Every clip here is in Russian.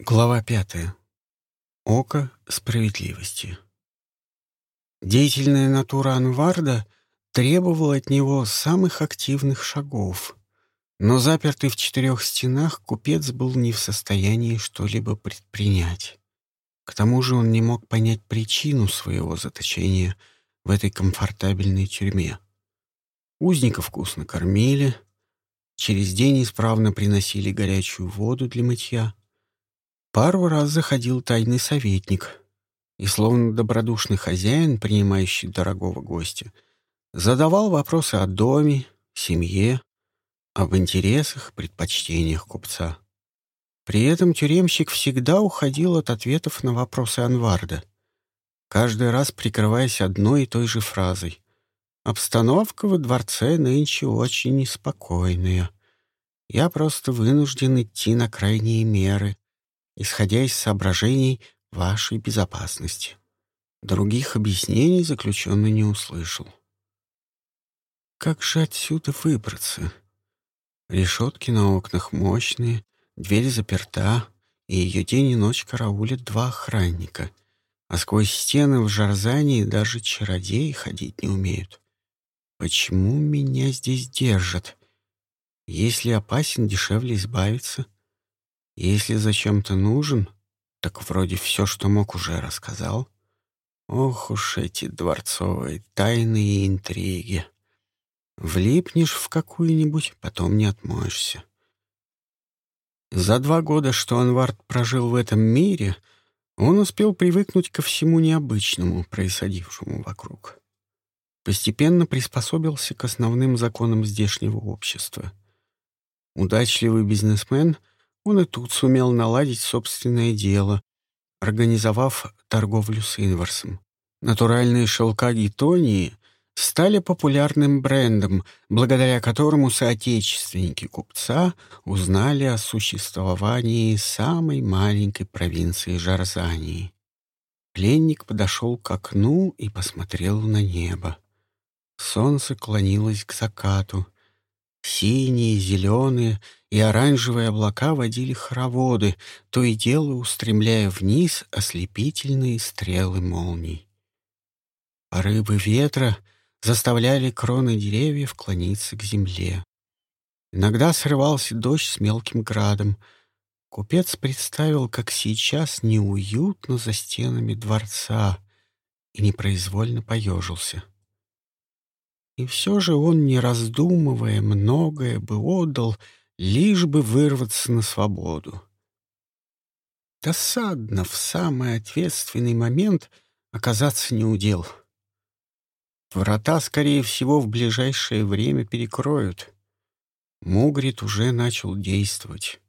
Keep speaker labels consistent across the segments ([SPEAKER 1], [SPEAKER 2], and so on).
[SPEAKER 1] Глава пятая. Око справедливости. Деятельная натура Анварда требовала от него самых активных шагов, но запертый в четырех стенах купец был не в состоянии что-либо предпринять. К тому же он не мог понять причину своего заточения в этой комфортабельной тюрьме. Узников вкусно кормили, через день исправно приносили горячую воду для мытья — Пару раз заходил тайный советник, и, словно добродушный хозяин, принимающий дорогого гостя, задавал вопросы о доме, семье, об интересах, предпочтениях купца. При этом тюремщик всегда уходил от ответов на вопросы Анварда, каждый раз прикрываясь одной и той же фразой. «Обстановка во дворце нынче очень неспокойная. Я просто вынужден идти на крайние меры, исходя из соображений вашей безопасности. Других объяснений заключенный не услышал. Как же отсюда выбраться? Решетки на окнах мощные, дверь заперта, и ее день и ночь караулят два охранника, а сквозь стены в Жарзании даже чародеи ходить не умеют. Почему меня здесь держат? Если опасен, дешевле избавиться — если зачем-то нужен, так вроде все, что мог, уже рассказал. Ох уж эти дворцовые тайные интриги. Влипнешь в какую-нибудь, потом не отмоешься. За два года, что Анвард прожил в этом мире, он успел привыкнуть ко всему необычному, происходившему вокруг. Постепенно приспособился к основным законам здешнего общества. Удачливый бизнесмен — он и тут сумел наладить собственное дело, организовав торговлю с инварсом. Натуральные шелка Гетонии стали популярным брендом, благодаря которому соотечественники купца узнали о существовании самой маленькой провинции Жарзании. Пленник подошел к окну и посмотрел на небо. Солнце клонилось к закату. Синие, зеленые и оранжевые облака водили хороводы, то и дело устремляя вниз ослепительные стрелы молний. Порывы ветра заставляли кроны деревьев клониться к земле. Иногда срывался дождь с мелким градом. Купец представил, как сейчас неуютно за стенами дворца, и непроизвольно поежился. И все же он, не раздумывая, многое бы отдал, лишь бы вырваться на свободу. Досадно в самый ответственный момент оказаться неудел. Врата, скорее всего, в ближайшее время перекроют. Мугрит уже начал действовать.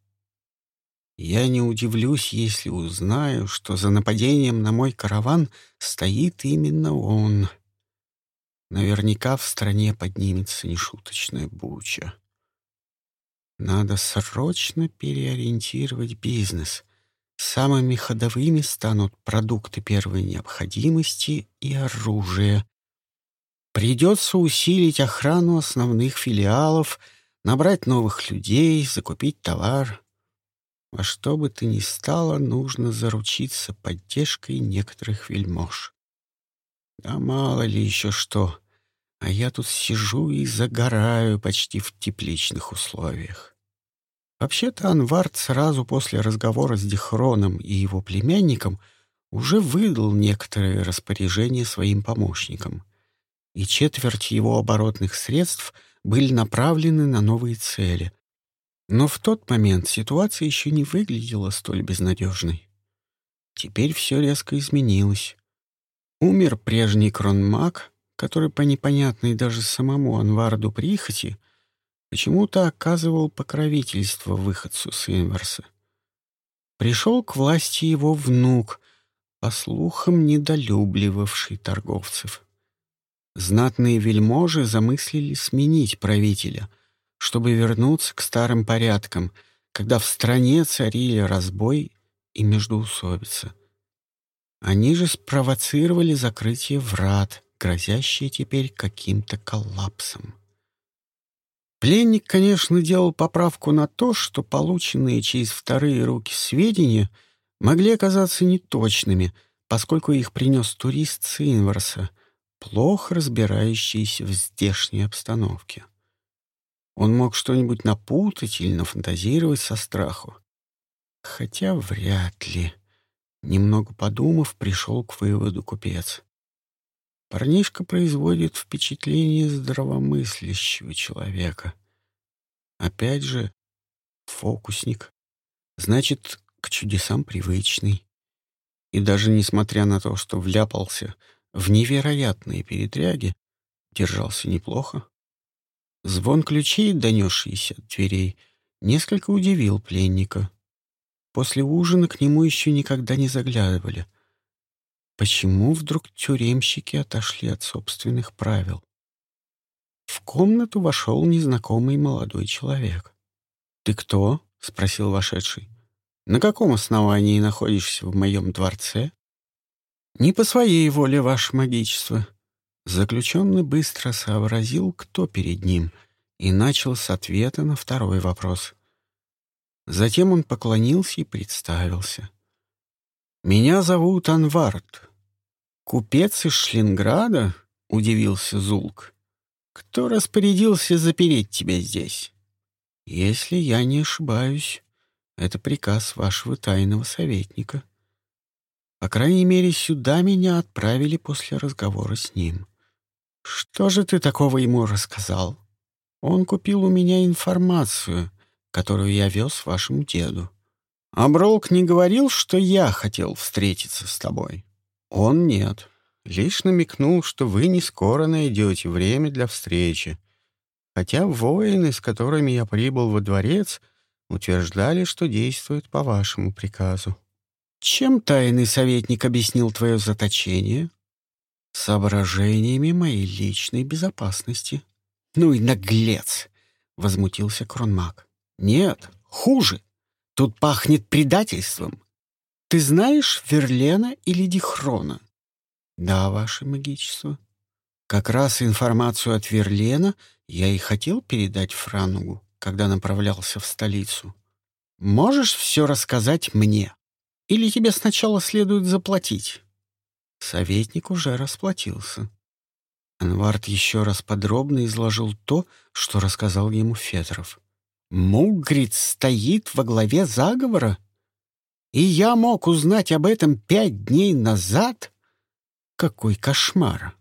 [SPEAKER 1] Я не удивлюсь, если узнаю, что за нападением на мой караван стоит именно он — Наверняка в стране поднимется нешуточная буча. Надо срочно переориентировать бизнес. Самыми ходовыми станут продукты первой необходимости и оружие. Придется усилить охрану основных филиалов, набрать новых людей, закупить товар. Во что бы то ни стало, нужно заручиться поддержкой некоторых вельмож. Да мало ли еще что. А я тут сижу и загораю почти в тепличных условиях. Вообще-то Анвард сразу после разговора с Дихроном и его племянником уже выдал некоторые распоряжения своим помощникам, и четверть его оборотных средств были направлены на новые цели. Но в тот момент ситуация еще не выглядела столь безнадежной. Теперь все резко изменилось. Умер прежний кронмаг, который по непонятной даже самому Анварду прихоти почему-то оказывал покровительство выходцу с. Пришел к власти его внук, по слухам недолюбливавший торговцев. Знатные вельможи замыслили сменить правителя, чтобы вернуться к старым порядкам, когда в стране царили разбой и междоусобица. Они же спровоцировали закрытие врат, грозящее теперь каким-то коллапсом. Пленник, конечно, делал поправку на то, что полученные через вторые руки сведения могли оказаться неточными, поскольку их принес турист Синварса, плохо разбирающийся в здешней обстановке. Он мог что-нибудь напутать или нафантазировать со страху. Хотя вряд ли. Немного подумав, пришел к выводу купец. Парнишка производит впечатление здравомыслящего человека. Опять же, фокусник. Значит, к чудесам привычный. И даже несмотря на то, что вляпался в невероятные передряги, держался неплохо. Звон ключей, донесшийся от дверей, несколько удивил пленника. После ужина к нему еще никогда не заглядывали. Почему вдруг тюремщики отошли от собственных правил? В комнату вошел незнакомый молодой человек. «Ты кто?» — спросил вошедший. «На каком основании находишься в моем дворце?» «Не по своей воле, ваше магичество». Заключенный быстро сообразил, кто перед ним, и начал с ответа на второй вопрос. Затем он поклонился и представился. «Меня зовут Анвард. Купец из Шлинграда?» — удивился Зулк. «Кто распорядился запереть тебя здесь?» «Если я не ошибаюсь, это приказ вашего тайного советника. По крайней мере, сюда меня отправили после разговора с ним. Что же ты такого ему рассказал? Он купил у меня информацию, которую я вез вашему деду. А Бролк не говорил, что я хотел встретиться с тобой? Он нет. Лишь намекнул, что вы не скоро найдете время для встречи. Хотя воины, с которыми я прибыл во дворец, утверждали, что действуют по вашему приказу. Чем тайный советник объяснил твое заточение? Соображениями моей личной безопасности. Ну и наглец! — возмутился Кронмак. Нет, хуже. Тут пахнет предательством. Ты знаешь Верлена или Дихрона? Да, ваше магичество. Как раз информацию от Верлена я и хотел передать Франугу, когда направлялся в столицу. Можешь все рассказать мне? Или тебе сначала следует заплатить? Советник уже расплатился. Анвард еще раз подробно изложил то, что рассказал ему Федоров. Мугрид стоит во главе заговора? И я мог узнать об этом пять дней назад? Какой кошмар!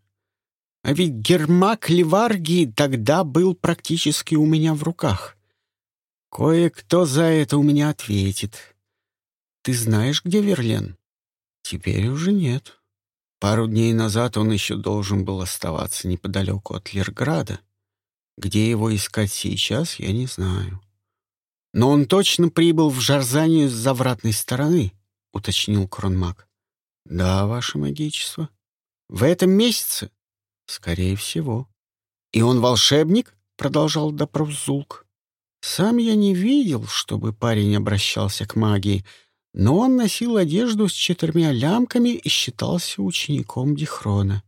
[SPEAKER 1] А ведь Гермак Ливаргии тогда был практически у меня в руках. Кое-кто за это у меня ответит. Ты знаешь, где Верлен? Теперь уже нет. Пару дней назад он еще должен был оставаться неподалеку от Лерграда. Где его искать сейчас, я не знаю. Но он точно прибыл в Жарзанию с завратной стороны, уточнил Кронмак. Да, ваше магичество. В этом месяце? Скорее всего. И он волшебник? Продолжал допрос Зулк. Сам я не видел, чтобы парень обращался к магии, но он носил одежду с четырьмя лямками и считался учеником Дихрона.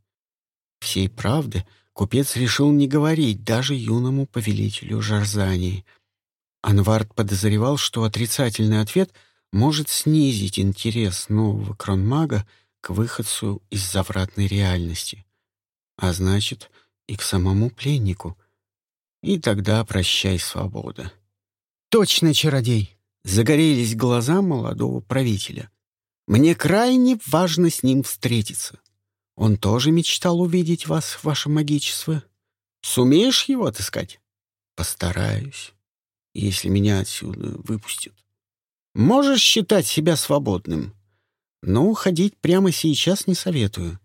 [SPEAKER 1] Всей правды — Купец решил не говорить даже юному повелителю Жарзании. Анвард подозревал, что отрицательный ответ может снизить интерес нового кронмага к выходцу из завратной реальности, а значит, и к самому пленнику. И тогда прощай, свобода. «Точно, чародей!» — загорелись глаза молодого правителя. «Мне крайне важно с ним встретиться». Он тоже мечтал увидеть вас, ваше магичество. Сумеешь его отыскать? Постараюсь, если меня отсюда выпустят. Можешь считать себя свободным, но уходить прямо сейчас не советую.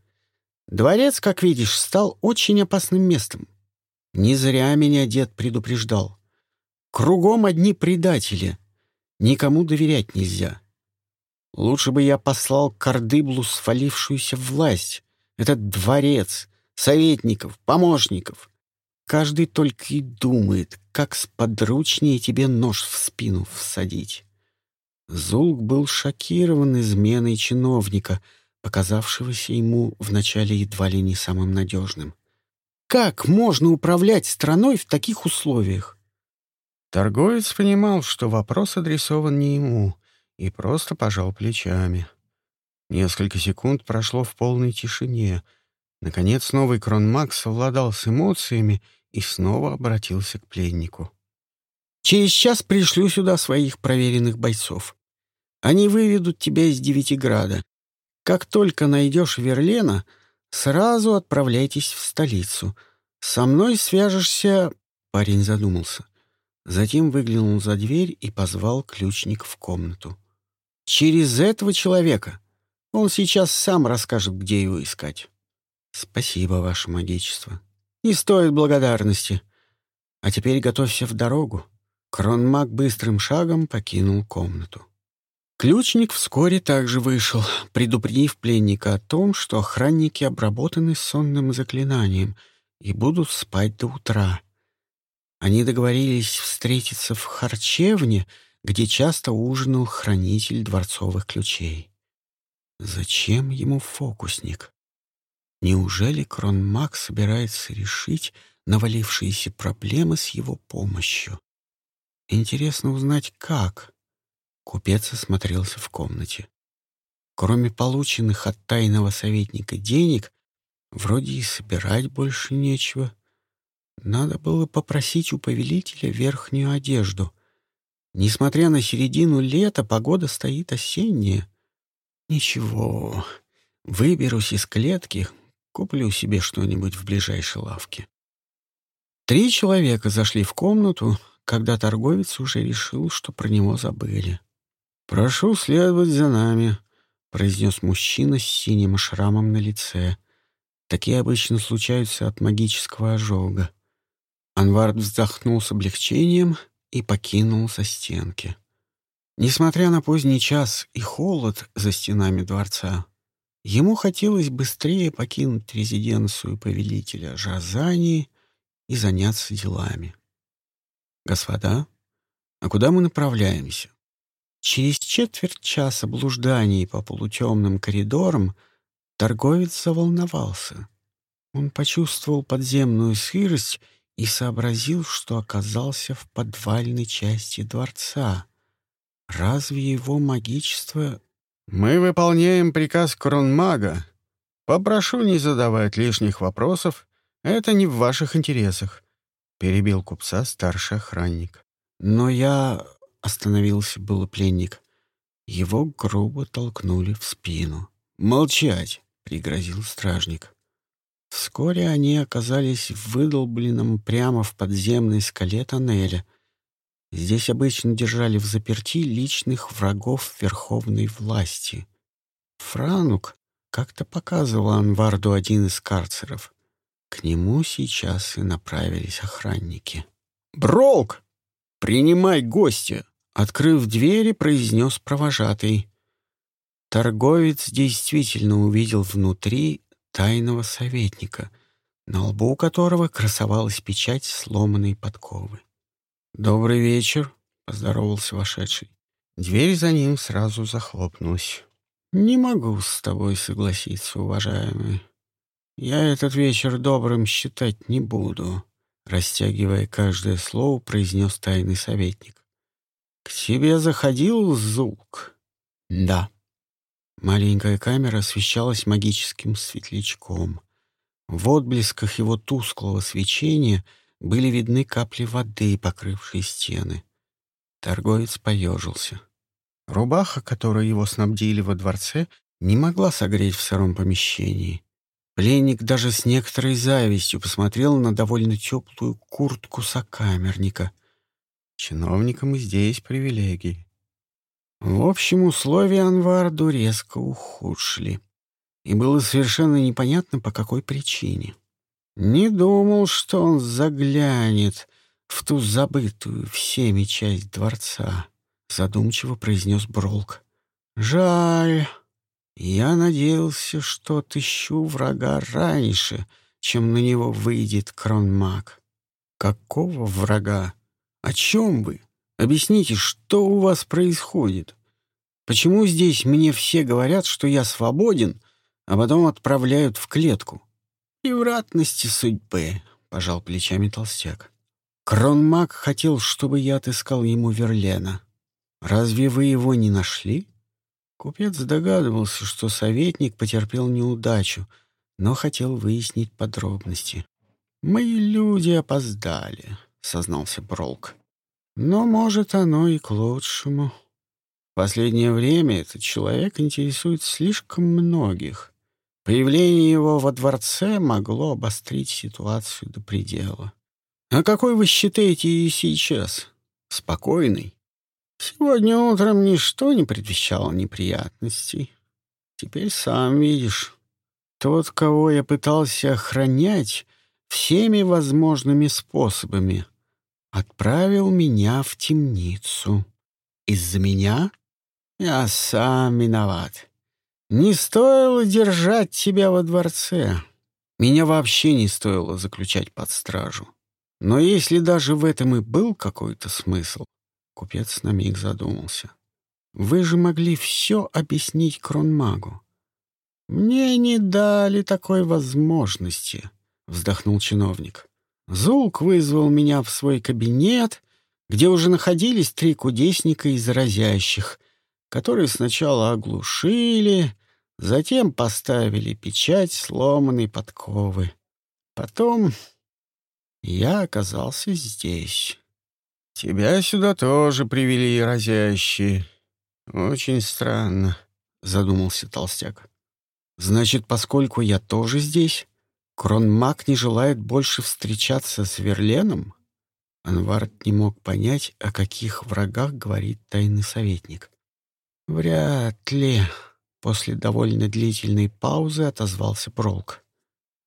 [SPEAKER 1] Дворец, как видишь, стал очень опасным местом. Не зря меня дед предупреждал. Кругом одни предатели. Никому доверять нельзя. Лучше бы я послал Кардыблу свалившуюся власть, этот дворец, советников, помощников. Каждый только и думает, как сподручнее тебе нож в спину всадить. Зулк был шокирован изменой чиновника, показавшегося ему вначале едва ли не самым надежным. Как можно управлять страной в таких условиях?
[SPEAKER 2] Торговец понимал, что вопрос адресован не ему, и просто пожал плечами. Несколько секунд прошло в полной тишине. Наконец новый кронмаг совладал с эмоциями и снова обратился к пленнику.
[SPEAKER 1] «Через час пришлю сюда своих проверенных бойцов. Они выведут тебя из Девятиграда. Как только найдешь Верлена, сразу отправляйтесь в столицу. Со мной свяжешься...» Парень задумался. Затем выглянул за дверь и позвал ключник в комнату. «Через этого человека. Он сейчас сам расскажет, где его искать». «Спасибо, ваше магичество. Не стоит благодарности. А теперь готовься в дорогу». Кронмаг быстрым шагом покинул комнату. Ключник вскоре также вышел, предупредив пленника о том, что охранники обработаны сонным заклинанием и будут спать до утра. Они договорились встретиться в харчевне, где часто ужинал хранитель дворцовых ключей. Зачем ему фокусник? Неужели Кронмаг собирается решить навалившиеся проблемы с его помощью? Интересно узнать, как. Купец осмотрелся в комнате. Кроме полученных от тайного советника денег, вроде и собирать больше нечего. Надо было попросить у повелителя верхнюю одежду. Несмотря на середину лета, погода стоит осенняя. Ничего, выберусь из клетки, куплю себе что-нибудь в ближайшей лавке. Три человека зашли в комнату, когда торговец уже решил, что про него забыли. «Прошу следовать за нами», — произнес мужчина с синим шрамом на лице. Такие обычно случаются от магического ожога. Анвард вздохнул с облегчением и покинул со стенки. Несмотря на поздний час и холод за стенами дворца, ему хотелось быстрее покинуть резиденцию повелителя Жазани и заняться делами. «Господа, а куда мы направляемся?» Через четверть часа блужданий по полутемным коридорам торговец заволновался. Он почувствовал подземную сырость и сообразил, что оказался в подвальной части дворца. Разве его магичество...
[SPEAKER 2] «Мы выполняем приказ кронмага. Попрошу не задавать лишних вопросов. Это не в ваших интересах», — перебил купца старший охранник.
[SPEAKER 1] «Но я...» Остановился был пленник. Его грубо толкнули в спину. «Молчать!» — пригрозил стражник. Вскоре они оказались в выдолбленном прямо в подземной скале тоннеля. Здесь обычно держали в заперти личных врагов верховной власти. Франук как-то показывал Анварду один из карцеров. К нему сейчас и направились охранники. «Бролк! Принимай гостя!» Открыв двери, произнес провожатый. Торговец действительно увидел внутри тайного советника, на лбу которого красовалась печать сломанной подковы. «Добрый вечер», — поздоровался вошедший. Дверь за ним сразу захлопнулась. «Не могу с тобой согласиться, уважаемый. Я этот вечер добрым считать не буду», — растягивая каждое слово, произнес тайный советник. «К тебе заходил Зулк?» «Да». Маленькая камера освещалась магическим светлячком. В отблесках его тусклого свечения были видны капли воды, покрывшие стены. Торговец поежился. Рубаха, которой его снабдили во дворце, не могла согреть в сыром помещении. Пленник даже с некоторой завистью посмотрел на довольно теплую куртку сокамерника — Чиновникам и здесь привилегии. В общем, условия Анварду резко ухудшили. И было совершенно непонятно, по какой причине. Не думал, что он заглянет в ту забытую всеми часть дворца, задумчиво произнес Бролк. Жаль. Я надеялся, что отыщу врага раньше, чем на него выйдет кронмаг. Какого врага? «О чем вы? Объясните, что у вас происходит? Почему здесь мне все говорят, что я свободен, а потом отправляют в клетку? «Превратности судьбы», — пожал плечами толстяк. «Кронмаг хотел, чтобы я отыскал ему Верлена. Разве вы его не нашли?» Купец догадывался, что советник потерпел неудачу, но хотел выяснить подробности. «Мои люди опоздали», — сознался Бролк. «Но, может, оно и к лучшему. В последнее время этот человек интересует слишком многих. Появление его во дворце могло обострить ситуацию до предела. А какой вы считаете и сейчас? Спокойный? Сегодня утром ничто не предвещало неприятностей. Теперь сам видишь. Тот, кого я пытался охранять всеми возможными способами, отправил меня в темницу. Из-за меня я сам виноват. Не стоило держать тебя во дворце. Меня вообще не стоило заключать под стражу. Но если даже в этом и был какой-то смысл, купец на миг задумался. Вы же могли все объяснить кронмагу. Мне не дали такой возможности, вздохнул чиновник. Зулк вызвал меня в свой кабинет, где уже находились три кудесника из разящих, которые сначала оглушили, затем поставили печать сломанной подковы. Потом я оказался здесь. Тебя сюда тоже привели разящие. Очень странно, задумался толстяк. Значит, поскольку я тоже здесь, Кронмак не желает больше встречаться с Верленом? Анвард не мог понять, о каких врагах говорит тайный советник. «Вряд ли», — после довольно длительной паузы отозвался Пролк.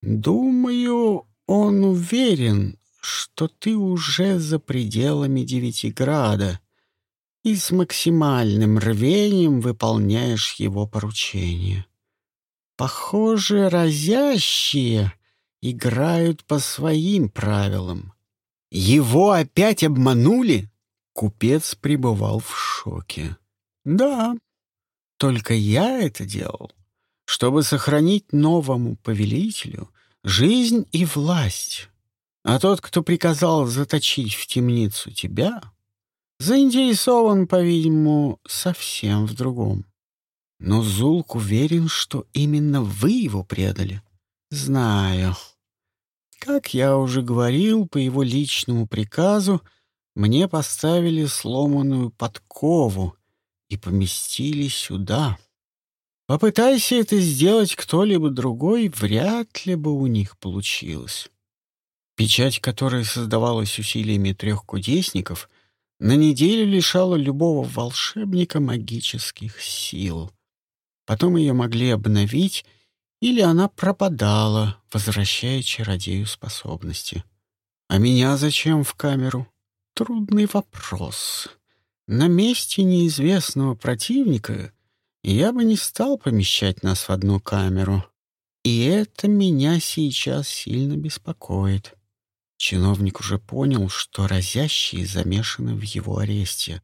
[SPEAKER 1] «Думаю, он уверен, что ты уже за пределами Девятиграда и с максимальным рвением выполняешь его поручения. Похоже, разящие играют по своим правилам. Его опять обманули?» Купец пребывал в шоке. Да, только я это делал, чтобы сохранить новому повелителю жизнь и власть. А тот, кто приказал заточить в темницу тебя, заинтересован, по-видимому, совсем в другом. Но Зулк уверен, что именно вы его предали. Знаю. Как я уже говорил, по его личному приказу мне поставили сломанную подкову, и поместили сюда. Попытайся это сделать кто-либо другой, вряд ли бы у них получилось. Печать, которая создавалась усилиями трех кудесников, на неделю лишала любого волшебника магических сил. Потом ее могли обновить, или она пропадала, возвращая чародею способности. А меня зачем в камеру? Трудный вопрос. На месте неизвестного противника я бы не стал помещать нас в одну камеру. И это меня сейчас сильно беспокоит. Чиновник уже понял, что разящие замешаны в его аресте,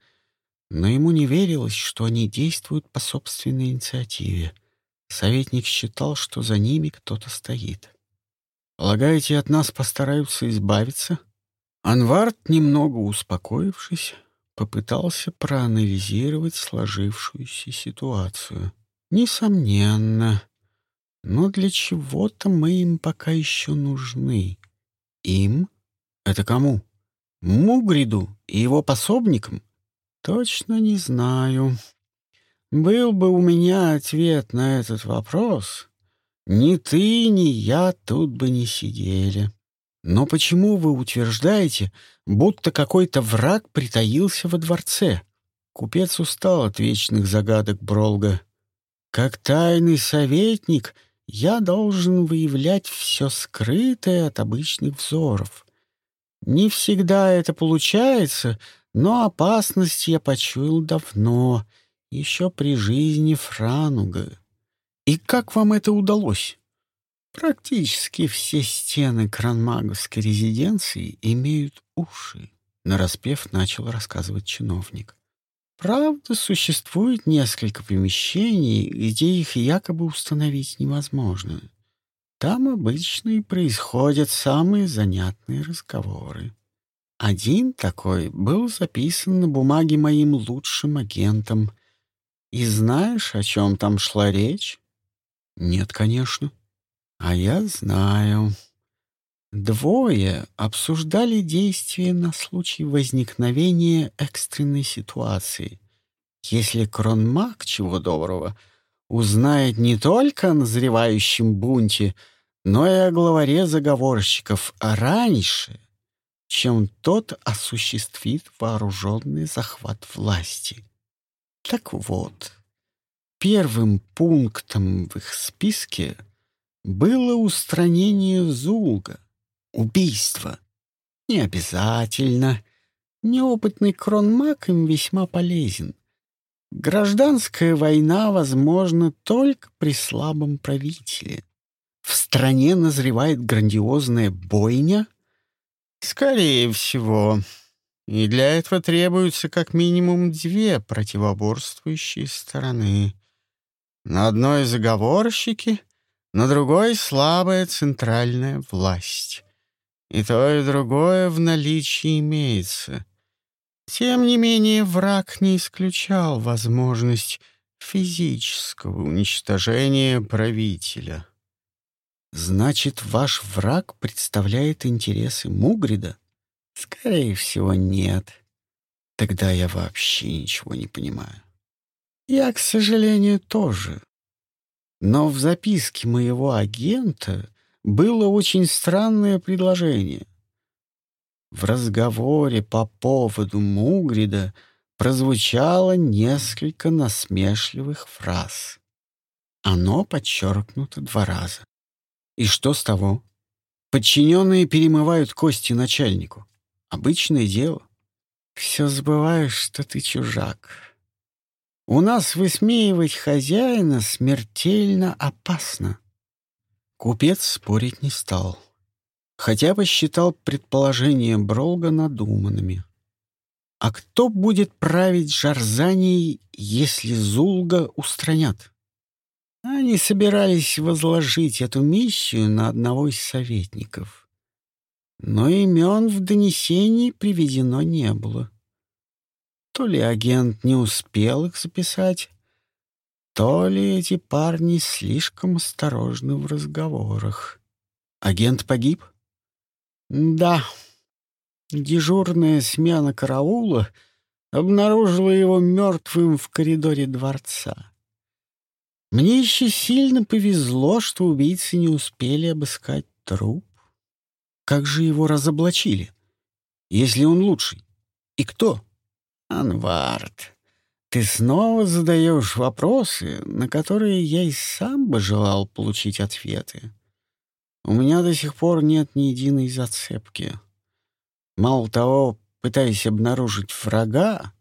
[SPEAKER 1] но ему не верилось, что они действуют по собственной инициативе. Советник считал, что за ними кто-то стоит. «Полагаете, от нас постараются избавиться?» Анвард, немного успокоившись, попытался проанализировать сложившуюся ситуацию. Несомненно. Но для чего-то мы им пока еще нужны. Им? Это кому? Мугриду и его пособникам? Точно не знаю. Был бы у меня ответ на этот вопрос, ни ты, ни я тут бы не сидели. Но почему вы утверждаете, будто какой-то враг притаился во дворце? Купец устал от вечных загадок Бролга. Как тайный советник я должен выявлять все скрытое от обычных взоров. Не всегда это получается, но опасность я почуял давно, еще при жизни Франуга. И как вам это удалось? Практически все стены кранмаговской резиденции имеют уши, нараспев начал рассказывать чиновник. Правда, существует несколько помещений, где их якобы установить невозможно. Там обычно и происходят самые занятные разговоры. Один такой был записан на бумаге моим лучшим агентом. И знаешь, о чем там шла речь?
[SPEAKER 2] Нет, конечно.
[SPEAKER 1] А я знаю. Двое обсуждали действия на случай возникновения экстренной ситуации. Если кронмаг чего доброго узнает не только о назревающем бунте, но и о главаре заговорщиков раньше, чем тот осуществит вооруженный захват власти. Так вот, первым пунктом в их списке было устранение Зулга, убийство. Не обязательно. Неопытный кронмаг им весьма полезен. Гражданская война возможна только при слабом правителе. В стране назревает грандиозная бойня? Скорее всего. И для этого требуется как минимум две противоборствующие стороны. На одной заговорщики, на другой слабая центральная власть. И то, и другое в наличии имеется. Тем не менее, враг не исключал возможность физического уничтожения правителя. Значит, ваш враг представляет интересы Мугрида? Скорее всего, нет. Тогда я вообще ничего не понимаю. Я, к сожалению, тоже. Но в записке моего агента было очень странное предложение. В разговоре по поводу Мугрида прозвучало несколько насмешливых фраз. Оно подчеркнуто два раза. И что с того? Подчиненные перемывают кости начальнику. Обычное дело. Все забываешь, что ты чужак. У нас высмеивать хозяина смертельно опасно. Купец спорить не стал, хотя посчитал предположения Бролга надуманными. А кто будет править Жарзанией, если Зулга устранят? Они собирались возложить эту миссию на одного из советников. Но имен в донесении приведено не было. То ли агент не успел их записать, то ли эти парни слишком осторожны в разговорах. Агент погиб? Да. Дежурная смена караула обнаружила его мертвым в коридоре дворца. Мне еще сильно повезло, что убийцы не успели обыскать труп. Как же его разоблачили? Если он лучший. И кто? Анвард. Ты снова задаешь вопросы, на которые я и сам бы желал получить ответы. У меня до сих пор нет ни единой зацепки. Мало того, пытаясь обнаружить врага,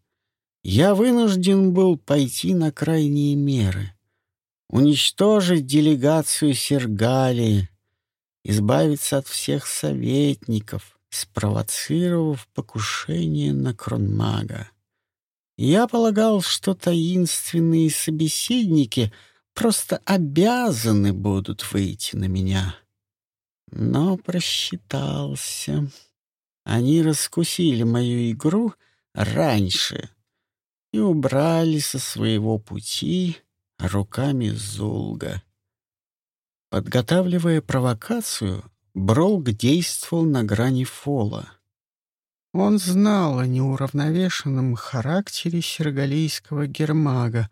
[SPEAKER 1] я вынужден был пойти на крайние меры уничтожить делегацию Сергалии, избавиться от всех советников, спровоцировав покушение на кронмага. Я полагал, что таинственные собеседники просто обязаны будут выйти на меня. Но просчитался. Они раскусили мою игру раньше и убрали со своего пути руками Зулга. Подготавливая провокацию, Бролг действовал на грани фола. Он знал о неуравновешенном характере сергалийского гермага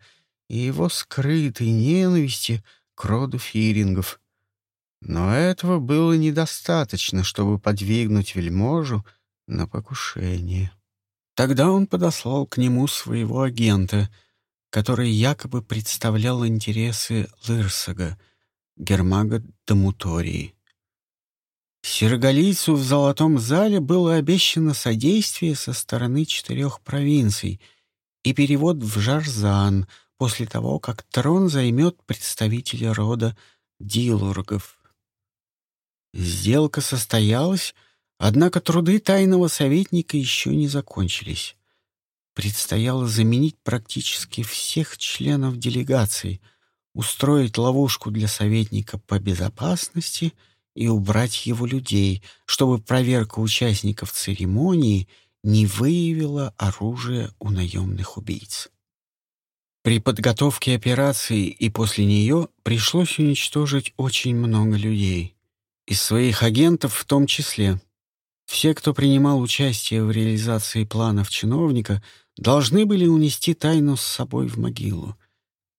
[SPEAKER 1] и его скрытой ненависти к роду фирингов. Но этого было недостаточно, чтобы подвигнуть вельможу на покушение. Тогда он подослал к нему своего агента — который якобы представлял интересы Лырсага, Гермага Дамутории. Сергалийцу в Золотом зале было обещано содействие со стороны четырех провинций и перевод в Жарзан после того, как трон займет представители рода Дилургов. Сделка состоялась, однако труды тайного советника еще не закончились предстояло заменить практически всех членов делегации, устроить ловушку для советника по безопасности и убрать его людей, чтобы проверка участников церемонии не выявила оружие у наемных убийц. При подготовке операции и после нее пришлось уничтожить очень много людей. Из своих агентов в том числе. Все, кто принимал участие в реализации планов чиновника, должны были унести тайну с собой в могилу.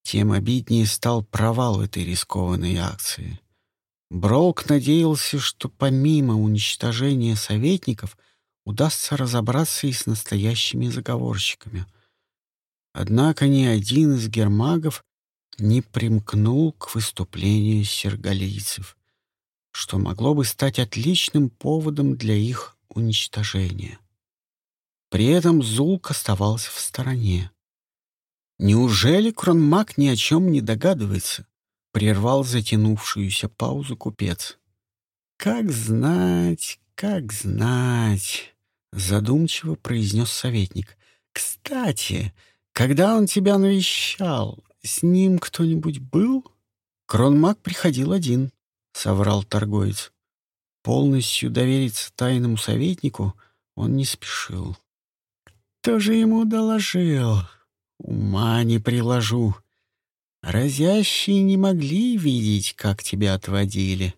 [SPEAKER 1] Тем обиднее стал провал этой рискованной акции. Бролк надеялся, что помимо уничтожения советников удастся разобраться и с настоящими заговорщиками. Однако ни один из гермагов не примкнул к выступлению сергалийцев, что могло бы стать отличным поводом для их уничтожения. При этом Зулк оставался в стороне. «Неужели Кронмак ни о чем не догадывается?» — прервал затянувшуюся паузу купец. «Как знать, как знать», — задумчиво произнес советник. «Кстати, когда он тебя навещал, с ним кто-нибудь был?» «Кронмак приходил один», — соврал торговец. Полностью довериться тайному советнику он не спешил. Кто же ему доложил? Ума не приложу. Разящие не могли видеть, как тебя отводили.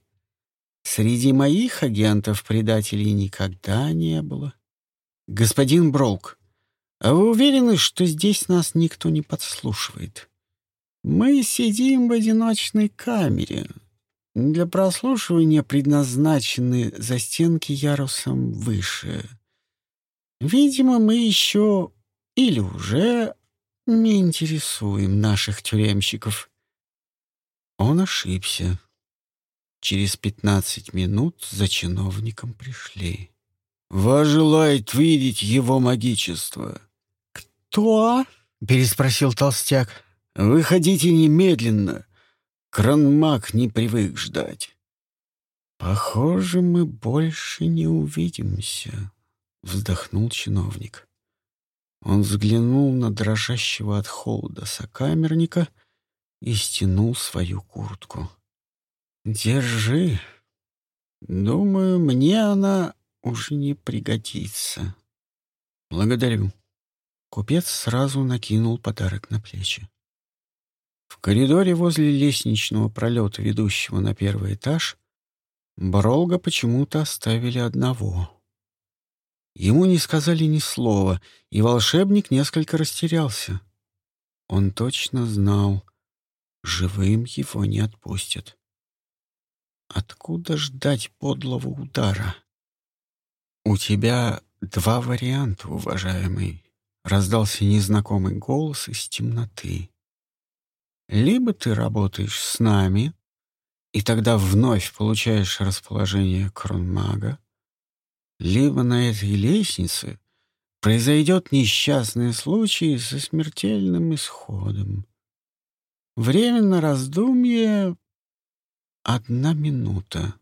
[SPEAKER 1] Среди моих агентов предателей никогда не было. Господин Бролк, а вы уверены, что здесь нас никто не подслушивает? Мы сидим в одиночной камере. Для прослушивания предназначены застенки ярусом выше — Видимо, мы еще или уже не интересуем наших тюремщиков. Он ошибся. Через пятнадцать минут за чиновником пришли.
[SPEAKER 2] «Вас желает видеть его магичество».
[SPEAKER 1] «Кто?» — переспросил толстяк.
[SPEAKER 2] «Выходите немедленно. Кранмаг не привык ждать».
[SPEAKER 1] «Похоже, мы больше не увидимся», вздохнул чиновник. Он взглянул на дрожащего от холода сокамерника и стянул свою куртку. «Держи. Думаю, мне она уже не пригодится». «Благодарю». Купец сразу накинул подарок на плечи. В коридоре возле лестничного пролета, ведущего на первый этаж, Бролга почему-то оставили одного — Ему не сказали ни слова, и волшебник несколько растерялся. Он точно знал, живым его не отпустят. Откуда ждать подлого удара? «У тебя два варианта, уважаемый», — раздался незнакомый голос из темноты. «Либо ты работаешь с нами, и тогда вновь получаешь расположение кронмага, либо на этой лестнице произойдет несчастный случай со смертельным исходом. Время на раздумье — одна минута.